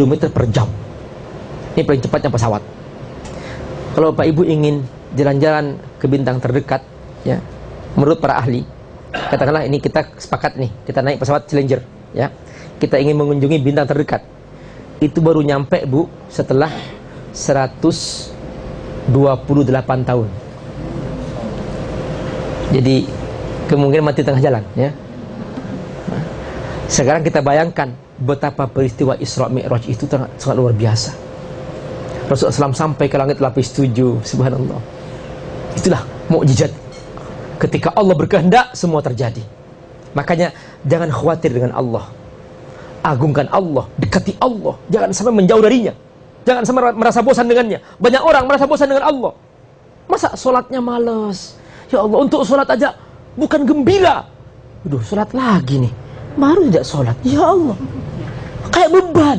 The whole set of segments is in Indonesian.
km per jam. Ini paling cepatnya pesawat. Kalau Pak Ibu ingin jalan-jalan ke bintang terdekat, ya, menurut para ahli, katakanlah ini kita sepakat nih, kita naik pesawat Challenger, ya, kita ingin mengunjungi bintang terdekat, itu baru nyampe bu setelah 128 tahun. Jadi kemungkinan mati tengah jalan, ya. Sekarang kita bayangkan betapa peristiwa Isra Mi'raj itu sangat, luar biasa. Rasulullah SAW sampai ke langit lapis tujuh, subhanallah. Itulah mukjizat. Ketika Allah berkehendak, semua terjadi. Makanya jangan khawatir dengan Allah. Agungkan Allah, dekati Allah. Jangan sampai menjauh darinya. Jangan sampai merasa bosan dengannya. Banyak orang merasa bosan dengan Allah. Masa sholatnya males? Ya Allah, untuk sholat aja bukan gembira. Aduh, sholat lagi nih. Baru tidak sholat. Ya Allah. Kayak beban.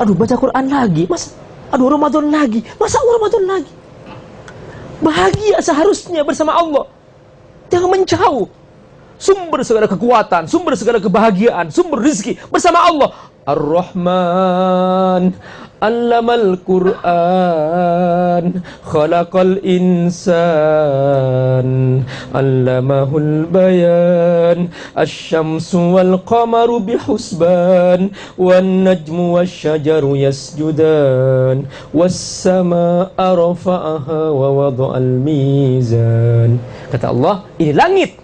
Aduh, baca Quran lagi. Masa, aduh, Ramadan lagi. Masa Ramadan lagi? Bahagia seharusnya bersama Allah. Jangan menjauh. Sumber segala kekuatan, sumber segala kebahagiaan, sumber rizki bersama Allah. Ar-Rahman Allamal Quran Khalaqal insan. Allamahul bayan Asyamsu wal qamaru bihusban Wan najmu wasyajaru yasjudan Wassama'a rafa'aha wa wada'al mizan. Kata Allah, ini langit.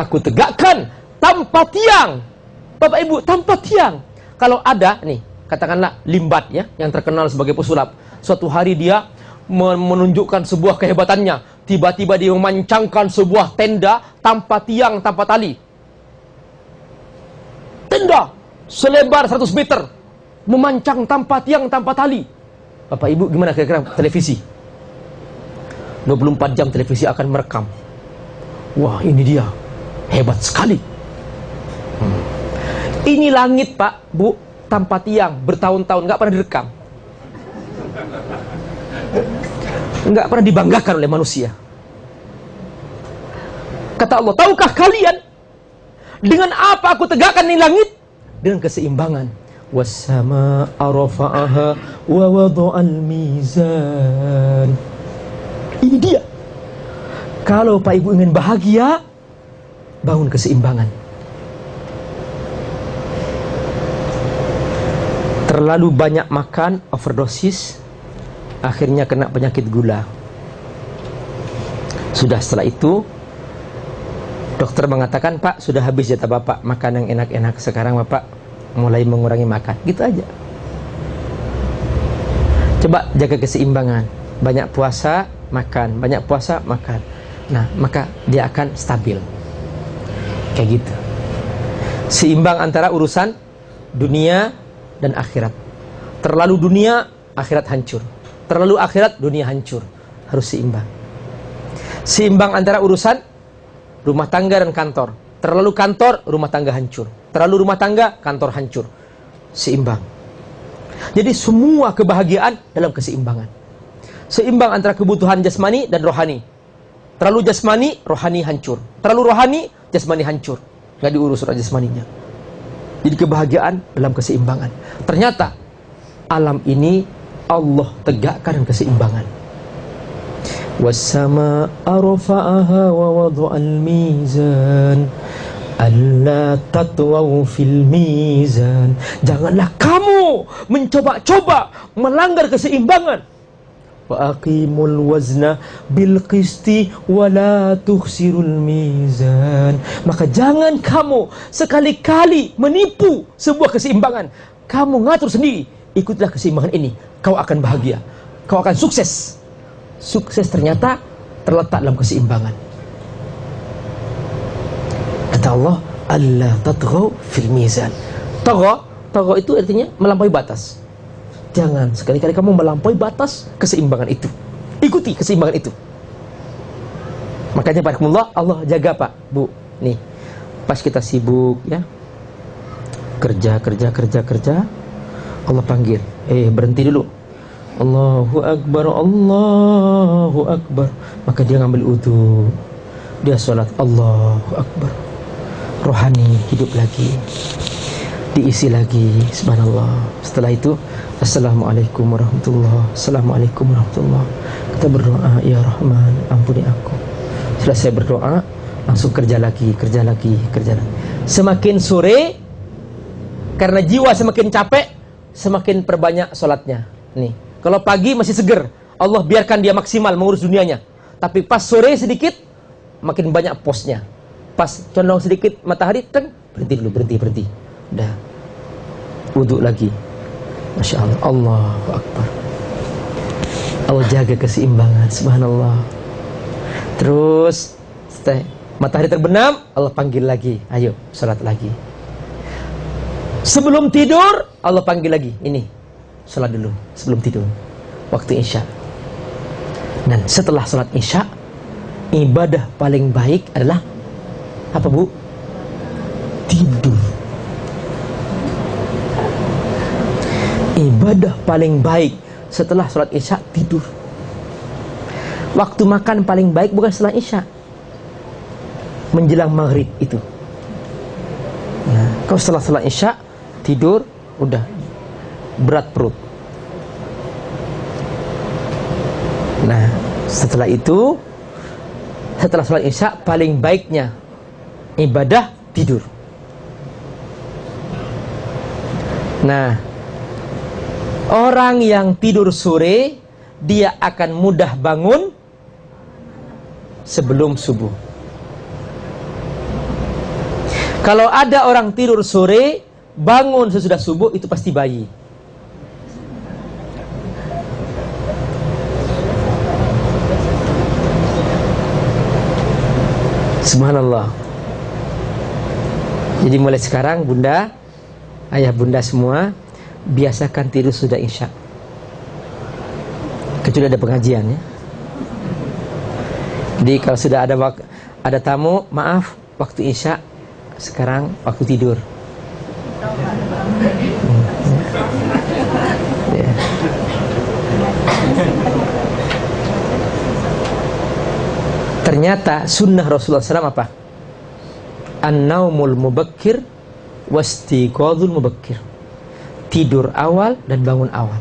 Aku tegakkan tanpa tiang. Bapak Ibu, tanpa tiang. Kalau ada, nih katakanlah limbat ya yang terkenal sebagai pesulap. Suatu hari dia menunjukkan sebuah kehebatannya. Tiba-tiba dia memancangkan sebuah tenda tanpa tiang, tanpa tali. Tenda selebar 100 meter. Memancang tanpa tiang, tanpa tali. Bapak Ibu gimana kira-kira televisi? 24 jam televisi akan merekam. Wah ini dia. Hebat sekali. Hmm. Ini langit Pak, Bu tanpa tiang bertahun-tahun nggak pernah direkam. Nggak pernah dibanggakan oleh manusia. Kata Allah tahukah kalian dengan apa aku tegakkan ini langit? Dengan keseimbangan. Wasama arafa'aha wa wada'al mizan. Ini dia. Kalau Pak Ibu ingin bahagia bangun keseimbangan terlalu banyak makan overdosis akhirnya kena penyakit gula. Sudah setelah itu dokter mengatakan pak sudah habis jatah bapak makan yang enak-enak. Sekarang bapak mulai mengurangi makan. Gitu aja. Coba jaga keseimbangan. Banyak puasa makan. Banyak puasa makan. Nah maka dia akan stabil. Kayak gitu. Seimbang antara urusan dunia dan akhirat. Terlalu dunia, akhirat hancur. Terlalu akhirat, dunia hancur. Harus seimbang. Seimbang antara urusan rumah tangga dan kantor. Terlalu kantor, rumah tangga hancur. Terlalu rumah tangga, kantor hancur. Seimbang. Jadi semua kebahagiaan dalam keseimbangan. Seimbang antara kebutuhan jasmani dan rohani. Terlalu jasmani, rohani hancur. Terlalu rohani, jasmani hancur. Nggak diurus roh jasmaninya. Jadi kebahagiaan dalam keseimbangan. Ternyata alam ini Allah tegakkan keseimbangan. Wassama arfa'aha wa wada'al mizan. Alla tatwaw fil mizan. Janganlah kamu mencoba-coba melanggar keseimbangan wa aqimul wazna bil qisti wa la tukhsirul mizan maka jangan kamu sekali-kali menipu sebuah keseimbangan. Kamu ngatur sendiri ikutlah keseimbangan ini. Kau akan bahagia. Kau akan sukses. Sukses ternyata terletak dalam keseimbangan. Kata Allah Allah tatghaw fil mizan. Tagha tagha itu artinya melampaui batas Jangan sekali-kali kamu melampaui batas keseimbangan itu. Ikuti keseimbangan itu. Makanya barakallah Allah jaga Pak, Bu. Nih. Pas kita sibuk ya. Kerja, kerja, kerja, kerja. Allah panggil. Eh, berhenti dulu. Allahu Akbar, Allahu Akbar. Maka dia ngambil udhu. Dia sholat Allahu Akbar. Rohani hidup lagi. diisi lagi subhanallah setelah itu assalamualaikum warahmatullah assalamualaikum warahmatullah kita berdoa ya rahman ampuni aku. Setelah saya berdoa langsung kerja lagi kerja lagi kerja lagi. Semakin sore karena jiwa semakin capek semakin perbanyak sholatnya nih kalau pagi masih seger Allah biarkan dia maksimal mengurus dunianya. Tapi pas sore sedikit makin banyak posnya. Pas condong sedikit matahari teng berhenti dulu berhenti berhenti. Udah. Wudhu lagi. Masya Allah. Allahu Akbar. Allah jaga keseimbangan. Subhanallah. Terus stay. matahari terbenam, Allah panggil lagi. Ayo, sholat lagi. Sebelum tidur, Allah panggil lagi. Ini, sholat dulu. Sebelum tidur. Waktu Isya. Dan setelah sholat Isya, ibadah paling baik adalah apa bu? Tidur. Ibadah paling baik setelah sholat isya tidur. Waktu makan paling baik bukan setelah isya. Menjelang maghrib itu. Nah, kalau setelah sholat isya tidur udah. Berat perut. Nah setelah itu setelah sholat isya paling baiknya ibadah tidur. Nah Orang yang tidur sore dia akan mudah bangun sebelum subuh. Kalau ada orang tidur sore bangun sesudah subuh itu pasti bayi. Subhanallah. Jadi mulai sekarang bunda, ayah bunda semua biasakan tidur sudah isya. Kecuali ada pengajian ya. Jadi kalau sudah ada ada tamu maaf waktu isya sekarang waktu tidur. Ya. ternyata sunnah Rasulullah SAW apa? An-naumul mubakkir wastiqadul mubakkir tidur awal dan bangun awal.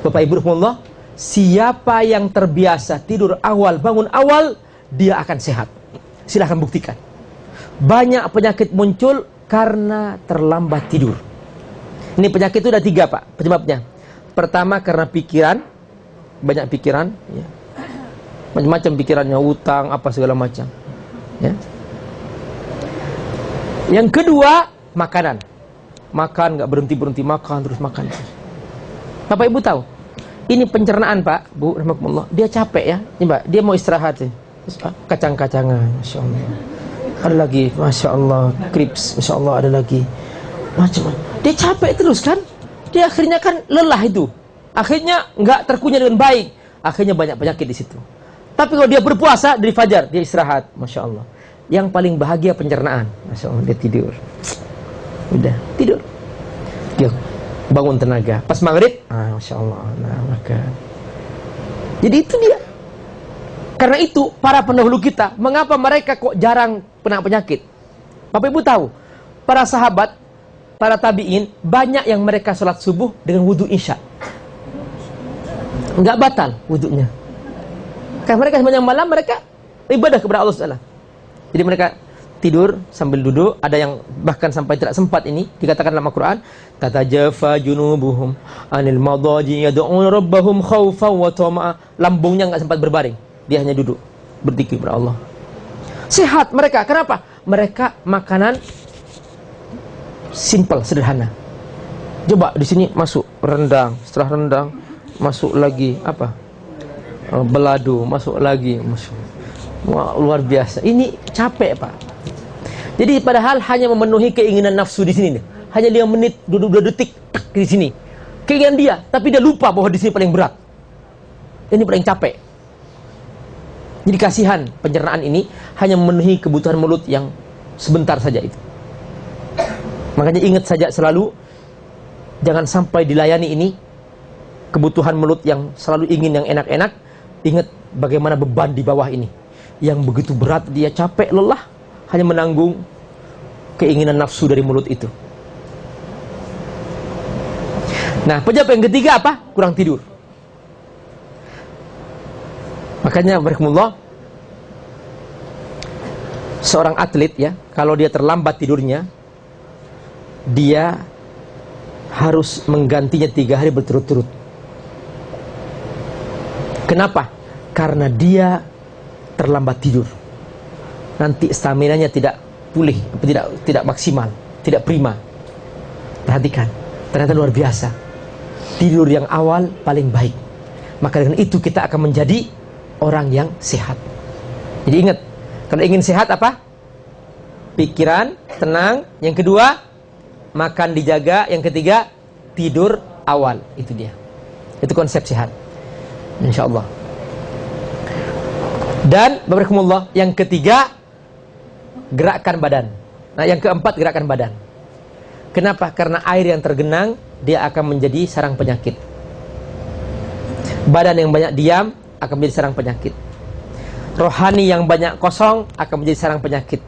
Bapak Ibu Allah, siapa yang terbiasa tidur awal, bangun awal, dia akan sehat. Silahkan buktikan. Banyak penyakit muncul karena terlambat tidur. Ini penyakit itu ada tiga pak penyebabnya. Pertama karena pikiran, banyak pikiran, ya. macam-macam pikirannya, utang, apa segala macam. Ya. Yang kedua makanan makan nggak berhenti berhenti makan terus makan. Bapak Ibu tahu? Ini pencernaan Pak. Bu Rahmatullah. Dia capek ya. Coba dia mau istirahat sih ah, kacang-kacangan Masya Allah ada lagi Masya Allah krips Masya Allah ada lagi. Macam dia capek terus kan? Dia akhirnya kan lelah itu. Akhirnya nggak terkunyah dengan baik. Akhirnya banyak penyakit di situ. Tapi kalau dia berpuasa dari fajar dia istirahat Masya Allah yang paling bahagia pencernaan Masya Allah dia tidur udah. Tidur. Bangun tenaga. Pas maghrib? Ah, masya Allah. Nah makan jadi itu dia. Karena itu para pendahulu kita mengapa mereka kok jarang kena penyakit? Bapak Ibu tahu para sahabat para tabiin banyak yang mereka sholat subuh dengan wudhu isya. Nggak batal wudhunya karena mereka sepanjang malam mereka ibadah kepada Allah SWT jadi mereka tidur sambil duduk. Ada yang bahkan sampai tidak sempat ini dikatakan dalam Al-Qur'an tatajafa junubuhum anil madaji yad'un rabbahum khaufan wa tama'a. Lambungnya enggak sempat berbaring. Dia hanya duduk berzikir kepada Allah. Sehat mereka. Kenapa? Mereka makanan simple sederhana. Coba di sini masuk rendang. Setelah rendang masuk lagi apa? Beladu masuk lagi. Masuk. Wah, luar biasa. Ini capek pak jadi padahal hanya memenuhi keinginan nafsu di sini. Hanya lima menit, dua, dua detik tak, di sini. Keinginan dia, tapi dia lupa bahwa di sini paling berat. Ini paling capek. Jadi kasihan pencernaan ini hanya memenuhi kebutuhan mulut yang sebentar saja itu. Makanya ingat saja selalu jangan sampai dilayani ini kebutuhan mulut yang selalu ingin yang enak-enak. Ingat bagaimana beban di bawah ini yang begitu berat dia capek lelah hanya menanggung keinginan nafsu dari mulut itu. Nah, penyebab yang ketiga apa? Kurang tidur. Makanya barakallahu seorang atlet ya, kalau dia terlambat tidurnya, dia harus menggantinya tiga hari berturut-turut. Kenapa? Karena dia terlambat tidur. Nanti stamina-nya tidak pulih, tidak tidak maksimal, tidak prima. Perhatikan, ternyata luar biasa. Tidur yang awal paling baik. Maka dengan itu kita akan menjadi orang yang sehat. Jadi ingat, kalau ingin sehat apa? Pikiran tenang. Yang kedua, makan dijaga. Yang ketiga, tidur awal. Itu dia. Itu konsep sehat. Insya Allah. Dan Barakumullah, yang ketiga, gerakkan badan. Nah, yang keempat, gerakkan badan. Kenapa? Karena air yang tergenang, dia akan menjadi sarang penyakit. Badan yang banyak diam akan menjadi sarang penyakit rohani yang banyak kosong akan menjadi sarang penyakit.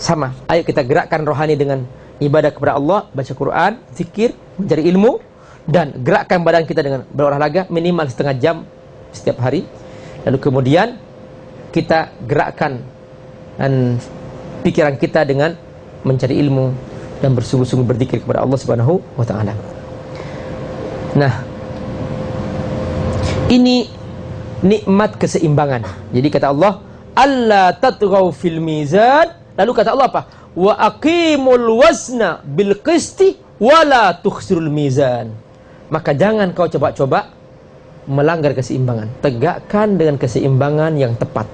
Sama, ayo kita gerakkan rohani dengan ibadah kepada Allah, baca Quran, zikir, mencari ilmu, dan gerakkan badan kita dengan berolahraga minimal setengah jam setiap hari. Lalu kemudian kita gerakkan dan pikiran kita dengan mencari ilmu dan bersungguh-sungguh berzikir kepada Allah Subhanahu wa taala. Nah, ini nikmat keseimbangan. Jadi kata Allah, Allah tatghaw fil mizan. Lalu kata Allah apa? Wa aqimul wazna bil qisti wala tukhsirul mizan. Maka jangan kau coba-coba melanggar keseimbangan. Tegakkan dengan keseimbangan yang tepat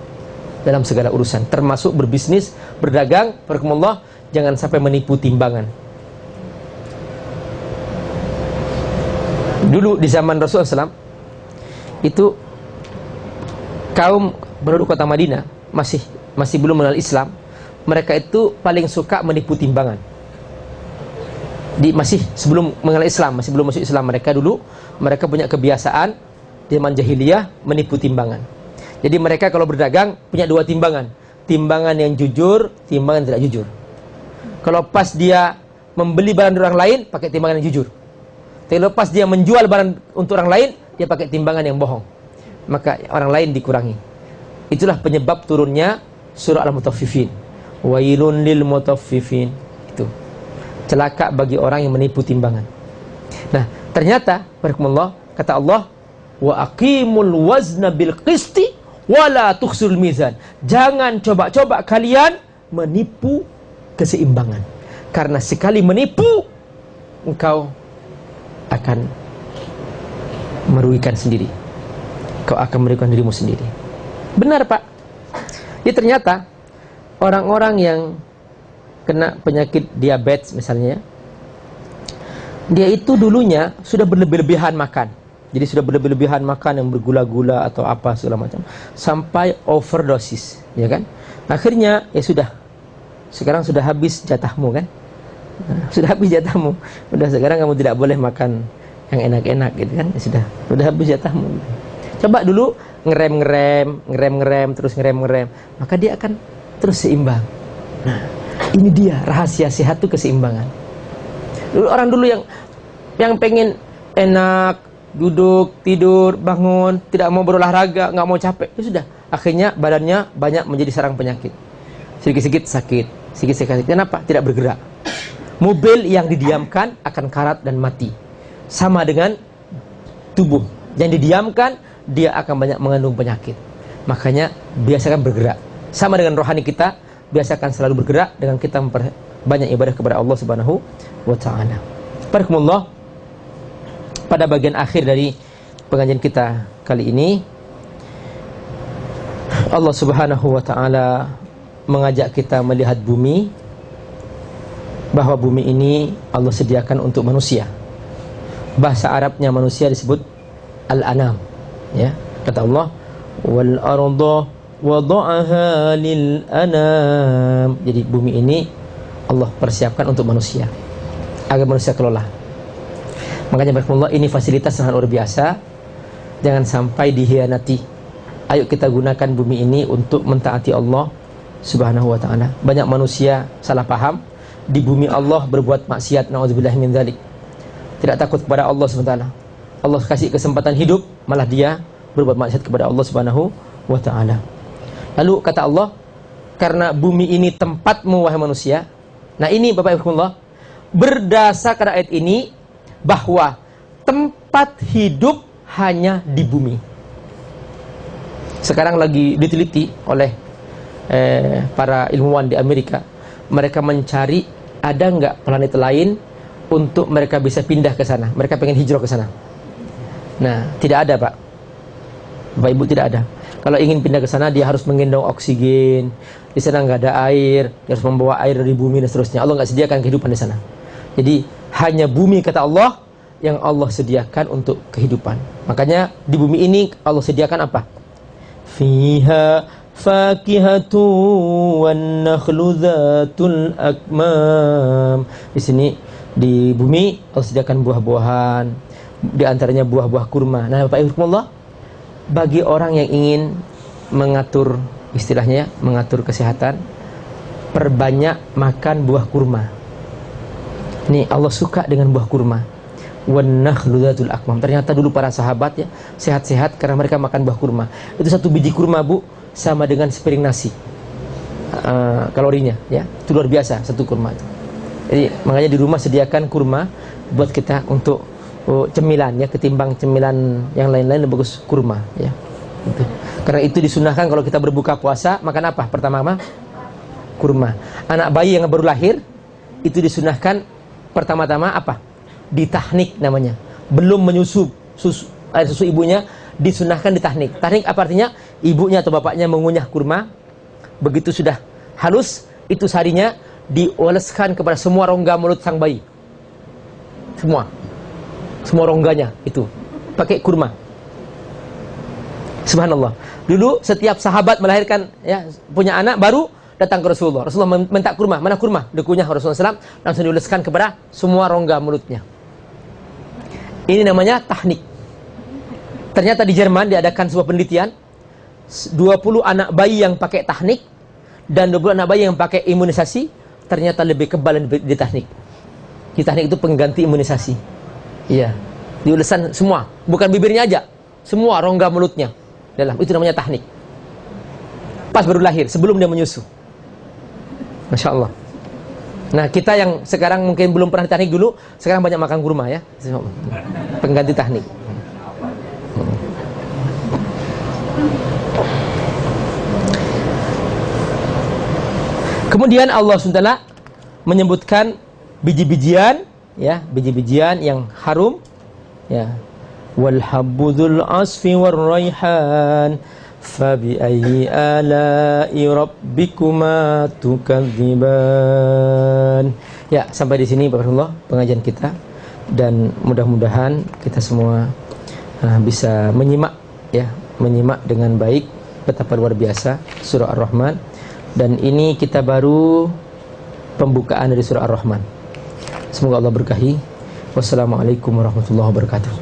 dalam segala urusan, termasuk berbisnis, berdagang, berkumullah, jangan sampai menipu timbangan. Dulu di zaman Rasulullah SAW itu kaum penduduk kota Madinah masih masih belum mengenal Islam, mereka itu paling suka menipu timbangan. Di masih sebelum mengenal Islam, masih belum masuk Islam mereka dulu, mereka punya kebiasaan zaman jahiliyah menipu timbangan. Jadi mereka kalau berdagang punya dua timbangan, timbangan yang jujur, timbangan yang tidak jujur. Kalau pas dia membeli barang orang lain pakai timbangan yang jujur. Tapi lepas dia menjual barang untuk orang lain, dia pakai timbangan yang bohong maka orang lain dikurangi. Itulah penyebab turunnya surah Al-Mutaffifin. Wailun lil mutaffifin. Itu. Celaka bagi orang yang menipu timbangan. Nah, ternyata barakallahu kata Allah, wa aqimul wazna bil qisti wala tukhsul mizan. Jangan coba-coba kalian menipu keseimbangan. Karena sekali menipu engkau akan merugikan sendiri kau akan merugikan dirimu sendiri. Benar pak. Ya ternyata orang-orang yang kena penyakit diabetes misalnya, dia itu dulunya sudah berlebih-lebihan makan. Jadi sudah berlebih-lebihan makan yang bergula-gula atau apa segala macam sampai overdosis, ya kan? Akhirnya ya sudah. Sekarang sudah habis jatahmu kan? Nah, sudah habis jatahmu. Sudah sekarang kamu tidak boleh makan yang enak-enak gitu kan? Ya sudah, sudah habis jatahmu. Coba dulu ngerem-ngerem, ngerem-ngerem, terus ngerem-ngerem. Maka dia akan terus seimbang. Nah, ini dia rahasia sehat itu keseimbangan. Dulu orang dulu yang yang pengen enak, duduk, tidur, bangun, tidak mau berolahraga, nggak mau capek, ya sudah. Akhirnya badannya banyak menjadi sarang penyakit. Sedikit-sedikit sakit, sedikit-sedikit sakit. Kenapa? Tidak bergerak. Mobil yang didiamkan akan karat dan mati. Sama dengan tubuh yang didiamkan dia akan banyak mengandung penyakit. Makanya biasakan bergerak. Sama dengan rohani kita, biasakan selalu bergerak dengan kita banyak ibadah kepada Allah Subhanahu wa taala. Barakallahu pada bagian akhir dari pengajian kita kali ini. Allah Subhanahu wa taala mengajak kita melihat bumi bahwa bumi ini Allah sediakan untuk manusia. Bahasa Arabnya manusia disebut al-anam ya. Kata Allah wal arda wada'aha lil anam jadi bumi ini Allah persiapkan untuk manusia agar manusia kelola makanya berkumullah ini fasilitas sangat luar biasa jangan sampai dihianati ayo kita gunakan bumi ini untuk mentaati Allah subhanahu wa ta'ala banyak manusia salah paham di bumi Allah berbuat maksiat na'udzubillah min dzalik tidak takut kepada Allah SWT. Allah kasih kesempatan hidup, malah dia berbuat maksiat kepada Allah Subhanahu wa taala. Lalu kata Allah, karena bumi ini tempatmu wahai manusia. Nah, ini Bapak Ibu berdasarkan ayat ini bahwa tempat hidup hanya di bumi. Sekarang lagi diteliti oleh eh, para ilmuwan di Amerika. Mereka mencari ada nggak planet lain untuk mereka bisa pindah ke sana. Mereka pengen hijrah ke sana. Nah, tidak ada, Pak. Bapak Ibu tidak ada. Kalau ingin pindah ke sana dia harus menggendong oksigen. Di sana nggak ada air, dia harus membawa air dari bumi dan seterusnya. Allah nggak sediakan kehidupan di sana. Jadi hanya bumi kata Allah yang Allah sediakan untuk kehidupan. Makanya di bumi ini Allah sediakan apa? Fiha fakihatu wan nakhlu dzatul akmam. Di sini di bumi Allah sediakan buah-buahan, di antaranya buah-buah kurma. Nah, Bapak Ibu Allah, bagi orang yang ingin mengatur istilahnya mengatur kesehatan perbanyak makan buah kurma. Ini Allah suka dengan buah kurma. Wannahludatul akmam. Ternyata dulu para sahabat ya sehat-sehat karena mereka makan buah kurma. Itu satu biji kurma bu sama dengan sepiring nasi uh, kalorinya ya. Itu luar biasa satu kurma. Jadi makanya di rumah sediakan kurma buat kita untuk oh, cemilan ya ketimbang cemilan yang lain-lain lebih bagus kurma ya. Gitu. Karena itu disunahkan kalau kita berbuka puasa makan apa? Pertama? Kurma. Anak bayi yang baru lahir itu disunahkan pertama-tama apa? Ditahnik namanya. Belum menyusu susu, air susu ibunya disunahkan ditahnik. Tahnik apa artinya? Ibunya atau bapaknya mengunyah kurma. Begitu sudah halus, itu sarinya dioleskan kepada semua rongga mulut sang bayi. Semua semua rongganya itu pakai kurma. Subhanallah. Dulu setiap sahabat melahirkan ya punya anak baru datang ke Rasulullah. Rasulullah minta kurma. Mana kurma? Dekunya Rasulullah SAW langsung diuleskan kepada semua rongga mulutnya. Ini namanya tahnik. Ternyata di Jerman diadakan sebuah penelitian 20 anak bayi yang pakai tahnik dan 20 anak bayi yang pakai imunisasi ternyata lebih kebal di tahnik. Di tahnik itu pengganti imunisasi. Iya. Diulesan semua, bukan bibirnya aja. Semua rongga mulutnya. Dalam itu namanya tahnik. Pas baru lahir, sebelum dia menyusu. Masya Allah. Nah kita yang sekarang mungkin belum pernah tahnik dulu, sekarang banyak makan kurma ya. Pengganti tahnik. Kemudian Allah SWT menyebutkan biji-bijian ya biji-bijian yang harum ya wal asfi ayyi ala'i rabbikuma tukadziban ya sampai di sini Bapak pengajian kita. Dan mudah-mudahan kita semua uh, bisa menyimak ya menyimak dengan baik. Betapa luar biasa surah Ar-Rahman. Dan ini kita baru pembukaan dari surah Ar-Rahman. Semoga Allah berkahi. Wassalamualaikum warahmatullahi wabarakatuh.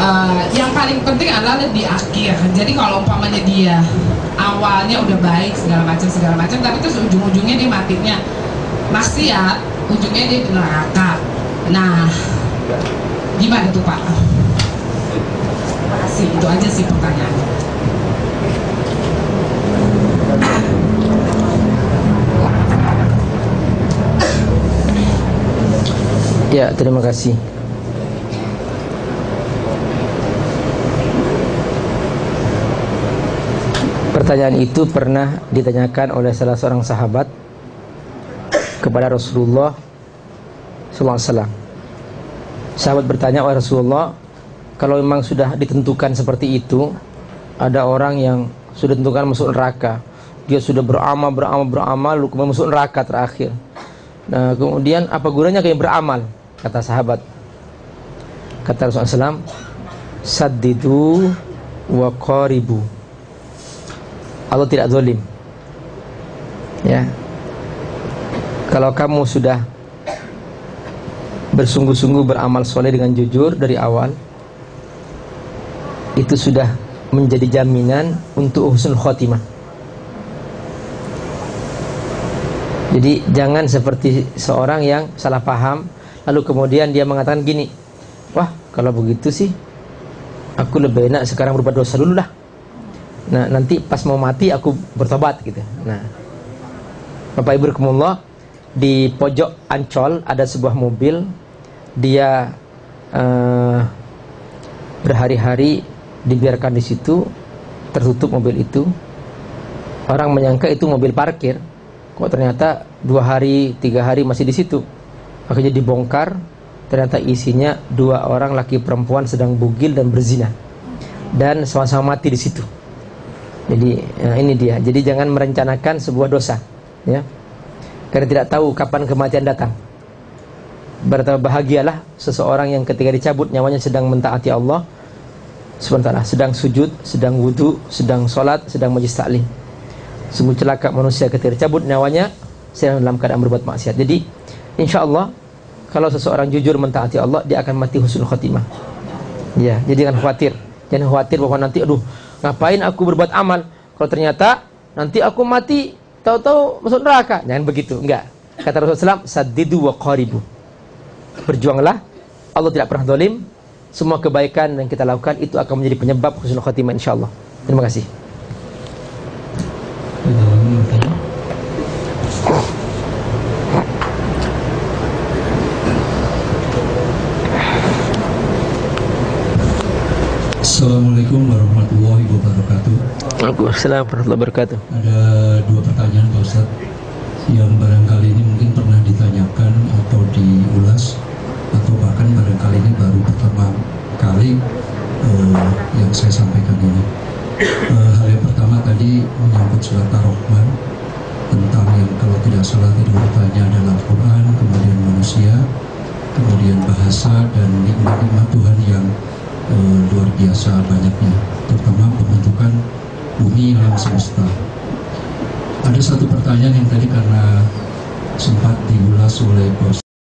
uh, yang paling penting adalah di akhir jadi kalau umpamanya dia awalnya udah baik segala macam segala macam tapi terus ujung-ujungnya dia matinya maksiat ujungnya dia di neraka nah gimana tuh pak Masih itu aja sih pertanyaan. Ya, terima kasih. Pertanyaan itu pernah ditanyakan oleh salah seorang sahabat kepada Rasulullah SAW. Sahabat bertanya, "Wahai Rasulullah, kalau memang sudah ditentukan seperti itu, ada orang yang sudah ditentukan masuk neraka. Dia sudah beramal, beramal, beramal, lalu kemudian masuk neraka terakhir. Nah, kemudian apa gunanya kayak beramal?" Kata sahabat. Kata Rasulullah SAW, "Saddidu wa qaribu." Allah tidak zalim. Ya. Kalau kamu sudah bersungguh-sungguh beramal soleh dengan jujur dari awal, itu sudah menjadi jaminan untuk husnul khotimah. Jadi jangan seperti seorang yang salah paham lalu kemudian dia mengatakan gini, wah kalau begitu sih aku lebih enak sekarang berbuat dosa dulu lah Nah, nanti pas mau mati aku bertobat gitu. Nah, Bapak Ibu Rekumullah di pojok Ancol ada sebuah mobil. Dia uh, berhari-hari dibiarkan di situ tertutup mobil itu. Orang menyangka itu mobil parkir. Kok ternyata dua hari tiga hari masih di situ? Akhirnya dibongkar. Ternyata isinya dua orang laki perempuan sedang bugil dan berzina. Dan sama-sama mati di situ jadi ya, ini dia. Jadi jangan merencanakan sebuah dosa, ya. Karena tidak tahu kapan kematian datang. Betapa bahagialah seseorang yang ketika dicabut nyawanya sedang mentaati Allah sebentar sedang sujud, sedang wudhu, sedang sholat, sedang majlis taklim. Sungguh celaka manusia ketika dicabut nyawanya sedang dalam keadaan berbuat maksiat. Jadi, insya Allah kalau seseorang jujur mentaati Allah, dia akan mati husnul khotimah. Ya, jadi jangan khawatir. Jangan khawatir bahwa nanti aduh Ngapain aku berbuat amal kalau ternyata nanti aku mati tahu-tahu masuk neraka? Jangan begitu, enggak. Kata Rasulullah SAW, sadidu wa qaribu. Berjuanglah. Allah tidak pernah dolim. Semua kebaikan yang kita lakukan itu akan menjadi penyebab husnul khatimah insyaallah. Terima kasih. Assalamualaikum warahmatullahi wabarakatuh. Waalaikumsalam warahmatullahi wabarakatuh. Ada dua pertanyaan Pak Ustaz yang barangkali ini mungkin pernah ditanyakan atau diulas atau bahkan barangkali ini baru pertama kali uh, yang saya sampaikan ini. Uh, hal yang pertama tadi menyangkut surat Ar-Rahman tentang yang kalau tidak salah tadi bertanya adalah Quran, kemudian manusia, kemudian bahasa dan nikmat-nikmat Tuhan yang uh, luar biasa banyaknya, terutama pembentukan bumi alam semesta. Ada satu pertanyaan yang tadi karena sempat diulas oleh Bos